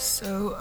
So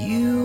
You